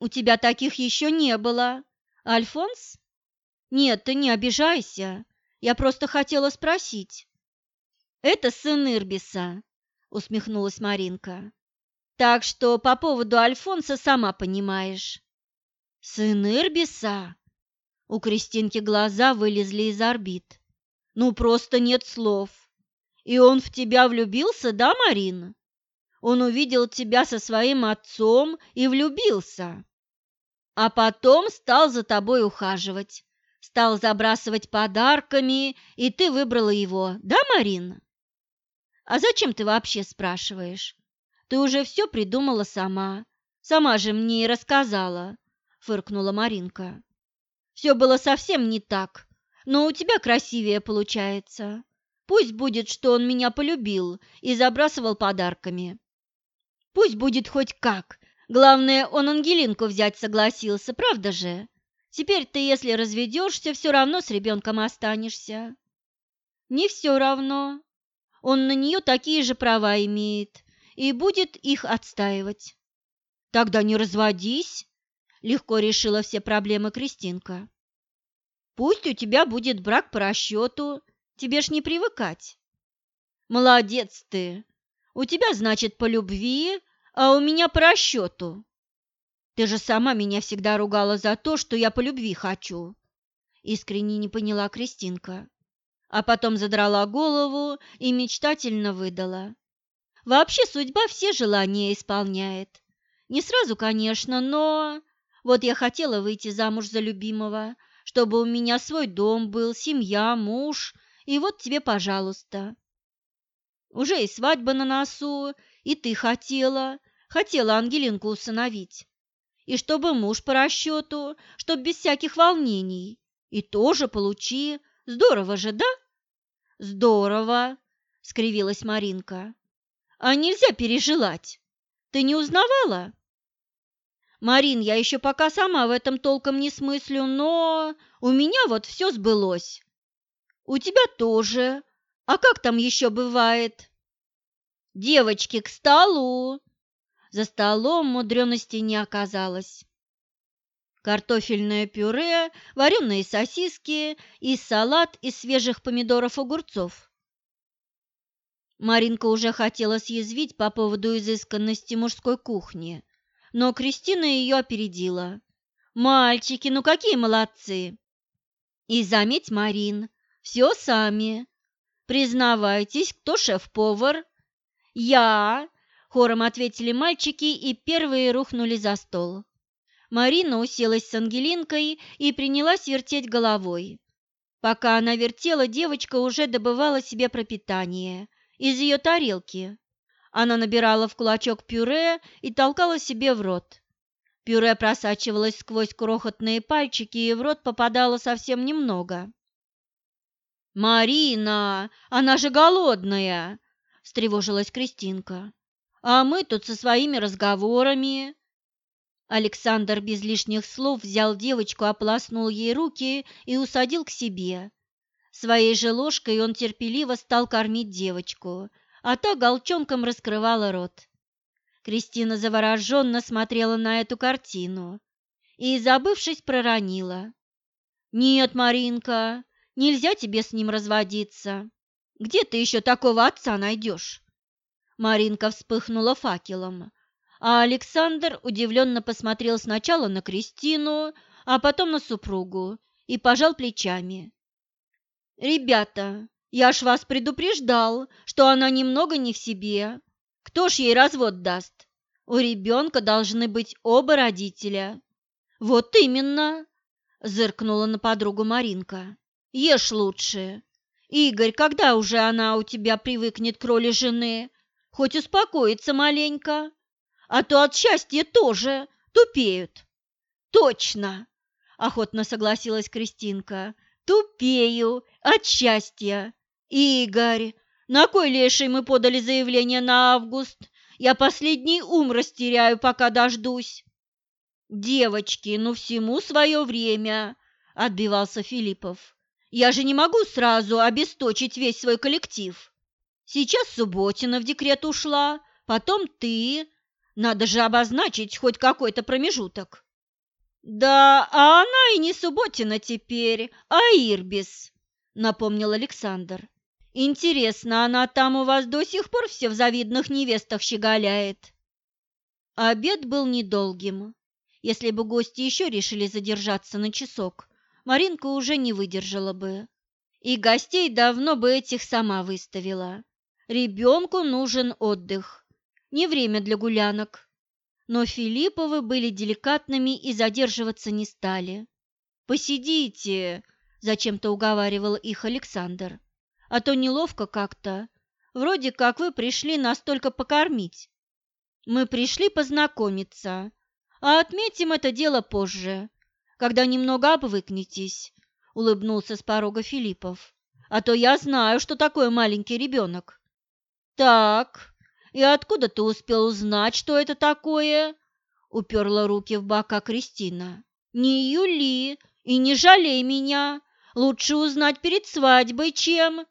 S1: «У тебя таких еще не было. Альфонс?» Нет, ты не обижайся. Я просто хотела спросить. Это сын Ирбиса, усмехнулась Маринка. Так что по поводу Альфонса сама понимаешь. Сын Ирбиса? У Кристинки глаза вылезли из орбит. Ну просто нет слов. И он в тебя влюбился, да, Марина? Он увидел тебя со своим отцом и влюбился. А потом стал за тобой ухаживать стал забрасывать подарками, и ты выбрала его, да, Марина? А зачем ты вообще спрашиваешь? Ты уже все придумала сама. Сама же мне и рассказала, фыркнула Маринка. Все было совсем не так, но у тебя красивее получается. Пусть будет, что он меня полюбил и забрасывал подарками. Пусть будет хоть как. Главное, он Ангелинку взять согласился, правда же? Теперь ты, если разведешься, все равно с ребенком останешься. Не все равно. Он на нее такие же права имеет и будет их отстаивать. Тогда не разводись, легко решила все проблемы Кристинка. Пусть у тебя будет брак по расчету, тебе ж не привыкать. Молодец ты. У тебя, значит, по любви, а у меня по расчету. Ты же сама меня всегда ругала за то, что я по любви хочу. Искренне не поняла Кристинка. А потом задрала голову и мечтательно выдала. Вообще судьба все желания исполняет. Не сразу, конечно, но... Вот я хотела выйти замуж за любимого, чтобы у меня свой дом был, семья, муж, и вот тебе, пожалуйста. Уже и свадьба на носу, и ты хотела, хотела Ангелинку усыновить и чтобы муж по расчету, чтоб без всяких волнений. И тоже получи. Здорово же, да? Здорово, скривилась Маринка. А нельзя пережелать. Ты не узнавала? Марин, я еще пока сама в этом толком не смыслю, но у меня вот все сбылось. У тебя тоже. А как там еще бывает? Девочки, к столу! За столом мудрёности не оказалось. Картофельное пюре, вареные сосиски и салат из свежих помидоров-огурцов. Маринка уже хотела съязвить по поводу изысканности мужской кухни, но Кристина ее опередила. «Мальчики, ну какие молодцы!» «И заметь, Марин, все сами. Признавайтесь, кто шеф-повар?» «Я!» – хором ответили мальчики и первые рухнули за стол. Марина уселась с Ангелинкой и принялась вертеть головой. Пока она вертела, девочка уже добывала себе пропитание из ее тарелки. Она набирала в кулачок пюре и толкала себе в рот. Пюре просачивалось сквозь крохотные пальчики, и в рот попадало совсем немного. «Марина, она же голодная!» – встревожилась Кристинка. «А мы тут со своими разговорами!» Александр без лишних слов взял девочку, ополоснул ей руки и усадил к себе. Своей же ложкой он терпеливо стал кормить девочку, а та голчонком раскрывала рот. Кристина завороженно смотрела на эту картину и, забывшись, проронила. «Нет, Маринка, нельзя тебе с ним разводиться. Где ты еще такого отца найдешь?» Маринка вспыхнула факелом, а Александр удивленно посмотрел сначала на Кристину, а потом на супругу и пожал плечами. «Ребята, я ж вас предупреждал, что она немного не в себе. Кто ж ей развод даст? У ребенка должны быть оба родителя». «Вот именно!» – зыркнула на подругу Маринка. «Ешь лучше. Игорь, когда уже она у тебя привыкнет к роли жены? Хоть успокоится маленько, а то от счастья тоже тупеют». «Точно!» – охотно согласилась Кристинка – Тупею от счастья. Игорь, на кой леший мы подали заявление на август? Я последний ум растеряю, пока дождусь. Девочки, ну всему свое время, отбивался Филиппов. Я же не могу сразу обесточить весь свой коллектив. Сейчас Субботина в декрет ушла, потом ты. Надо же обозначить хоть какой-то промежуток. «Да, а она и не Субботина теперь, а Ирбис», — напомнил Александр. «Интересно, она там у вас до сих пор все в завидных невестах щеголяет?» Обед был недолгим. Если бы гости еще решили задержаться на часок, Маринка уже не выдержала бы. И гостей давно бы этих сама выставила. Ребенку нужен отдых, не время для гулянок но Филипповы были деликатными и задерживаться не стали. «Посидите!» – зачем-то уговаривал их Александр. «А то неловко как-то. Вроде как вы пришли нас только покормить. Мы пришли познакомиться, а отметим это дело позже, когда немного обвыкнетесь», – улыбнулся с порога Филиппов. «А то я знаю, что такое маленький ребенок». «Так, «И откуда ты успел узнать, что это такое?» – уперла руки в бока Кристина. «Не Юли и не жалей меня. Лучше узнать перед свадьбой, чем...»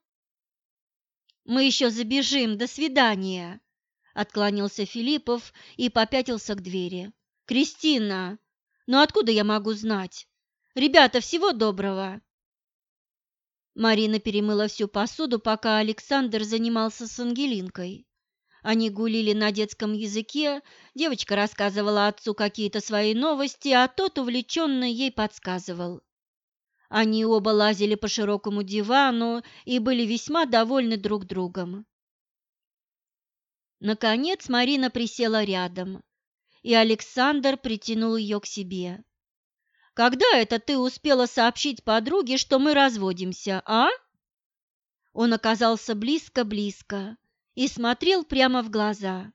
S1: «Мы еще забежим. До свидания!» – отклонился Филиппов и попятился к двери. «Кристина, ну откуда я могу знать? Ребята, всего доброго!» Марина перемыла всю посуду, пока Александр занимался с Ангелинкой. Они гулили на детском языке, девочка рассказывала отцу какие-то свои новости, а тот увлеченно ей подсказывал. Они оба лазили по широкому дивану и были весьма довольны друг другом. Наконец Марина присела рядом, и Александр притянул ее к себе. «Когда это ты успела сообщить подруге, что мы разводимся, а?» Он оказался близко-близко, и смотрел прямо в глаза.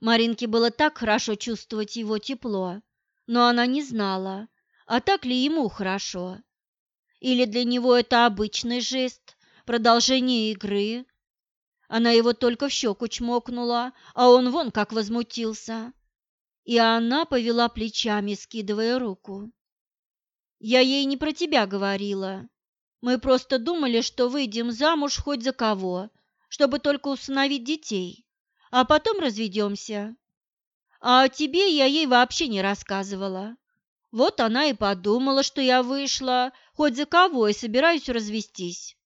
S1: Маринке было так хорошо чувствовать его тепло, но она не знала, а так ли ему хорошо. Или для него это обычный жест, продолжение игры. Она его только в щеку чмокнула, а он вон как возмутился. И она повела плечами, скидывая руку. «Я ей не про тебя говорила. Мы просто думали, что выйдем замуж хоть за кого, чтобы только усыновить детей, а потом разведемся. А о тебе я ей вообще не рассказывала. Вот она и подумала, что я вышла хоть за кого и собираюсь развестись.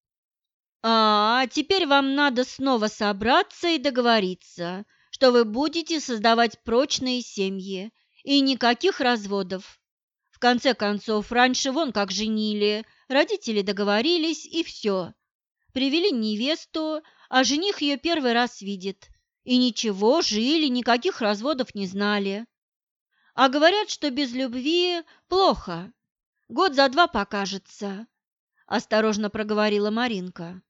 S1: А, теперь вам надо снова собраться и договориться, что вы будете создавать прочные семьи и никаких разводов. В конце концов, раньше вон как женили, родители договорились и все. Привели невесту, а жених ее первый раз видит. И ничего, жили, никаких разводов не знали. А говорят, что без любви плохо. Год за два покажется, – осторожно проговорила Маринка.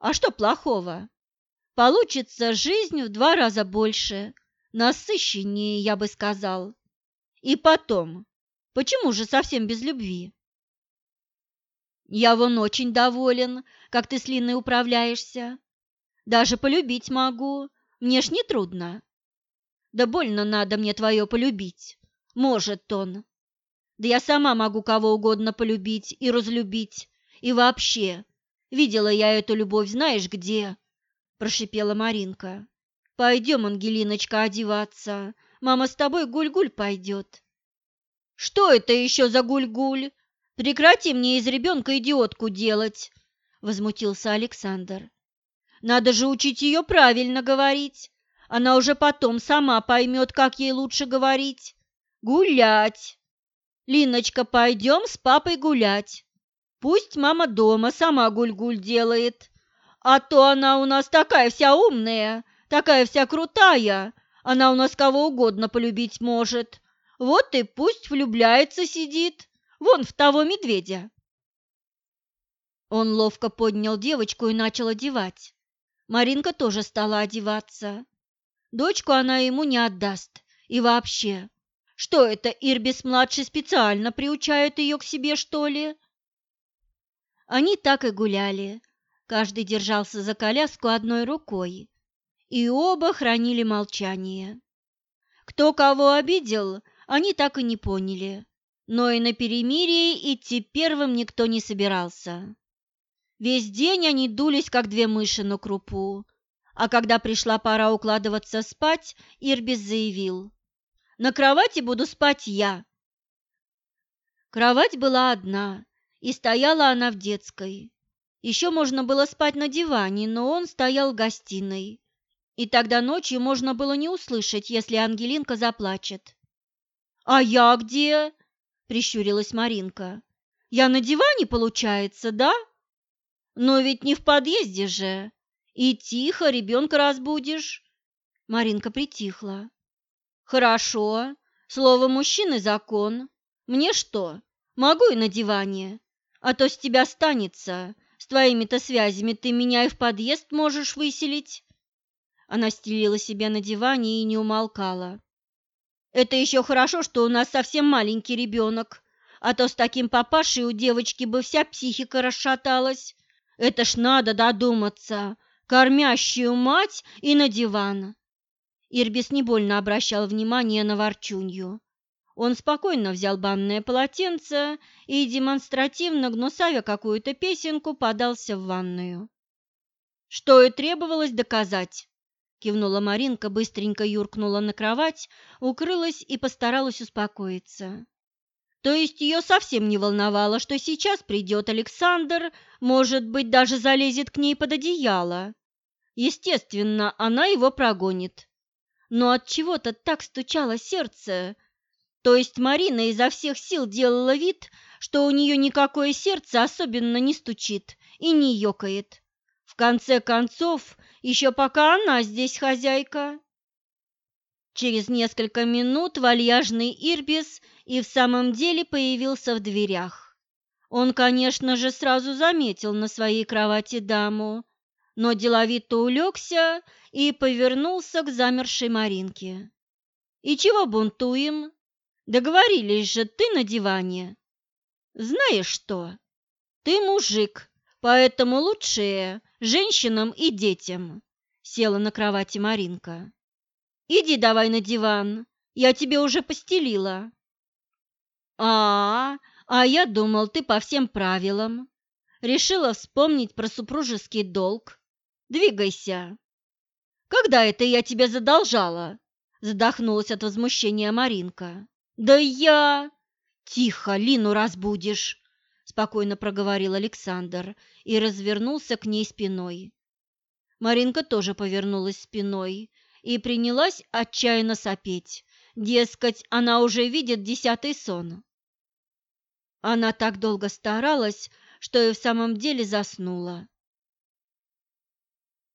S1: А что плохого? Получится жизнь в два раза больше, насыщеннее, я бы сказал. И потом, почему же совсем без любви? Я вон очень доволен, как ты с Линой управляешься. Даже полюбить могу, мне ж не трудно. Да больно надо мне твое полюбить, может он. Да я сама могу кого угодно полюбить и разлюбить, и вообще, Видела я эту любовь, знаешь где?» – прошипела Маринка. «Пойдем, Ангелиночка, одеваться. Мама с тобой гуль-гуль пойдет». «Что это еще за гуль-гуль? Прекрати мне из ребенка идиотку делать!» – возмутился Александр. «Надо же учить ее правильно говорить. Она уже потом сама поймет, как ей лучше говорить. Гулять! Линочка, пойдем с папой гулять!» Пусть мама дома сама гуль-гуль делает, а то она у нас такая вся умная, такая вся крутая, она у нас кого угодно полюбить может. Вот и пусть влюбляется сидит, вон в того медведя. Он ловко поднял девочку и начал одевать. Маринка тоже стала одеваться. Дочку она ему не отдаст. И вообще, что это, Ирбис-младший специально приучает ее к себе, что ли? Они так и гуляли, каждый держался за коляску одной рукой, и оба хранили молчание. Кто кого обидел, они так и не поняли, но и на перемирие идти первым никто не собирался. Весь день они дулись, как две мыши на крупу, а когда пришла пора укладываться спать, Ирбис заявил, «На кровати буду спать я». Кровать была одна, и стояла она в детской. Еще можно было спать на диване, но он стоял в гостиной. И тогда ночью можно было не услышать, если Ангелинка заплачет. «А я где?» – прищурилась Маринка. «Я на диване, получается, да? Но ведь не в подъезде же. И тихо, ребенка разбудишь». Маринка притихла. «Хорошо. Слово мужчины – закон. Мне что, могу и на диване? а то с тебя станется. С твоими-то связями ты меня и в подъезд можешь выселить». Она стелила себя на диване и не умолкала. «Это еще хорошо, что у нас совсем маленький ребенок, а то с таким папашей у девочки бы вся психика расшаталась. Это ж надо додуматься, кормящую мать и на диван». Ирбис не больно обращал внимание на ворчунью. Он спокойно взял банное полотенце и, демонстративно гнусавя какую-то песенку, подался в ванную. «Что и требовалось доказать», – кивнула Маринка, быстренько юркнула на кровать, укрылась и постаралась успокоиться. То есть ее совсем не волновало, что сейчас придет Александр, может быть, даже залезет к ней под одеяло. Естественно, она его прогонит. Но от чего-то так стучало сердце, то есть Марина изо всех сил делала вид, что у нее никакое сердце особенно не стучит и не ёкает. В конце концов, еще пока она здесь хозяйка. Через несколько минут вальяжный Ирбис и в самом деле появился в дверях. Он, конечно же, сразу заметил на своей кровати даму, но деловито улегся и повернулся к замершей Маринке. «И чего бунтуем?» Договорились же ты на диване. Знаешь что? Ты мужик, поэтому лучшее женщинам и детям. Села на кровати Маринка. Иди давай на диван, я тебе уже постелила. А, -а, а я думал, ты по всем правилам. Решила вспомнить про супружеский долг. Двигайся. Когда это я тебе задолжала? Задохнулась от возмущения Маринка. «Да я...» «Тихо, Лину разбудишь!» спокойно проговорил Александр и развернулся к ней спиной. Маринка тоже повернулась спиной и принялась отчаянно сопеть. Дескать, она уже видит десятый сон. Она так долго старалась, что и в самом деле заснула.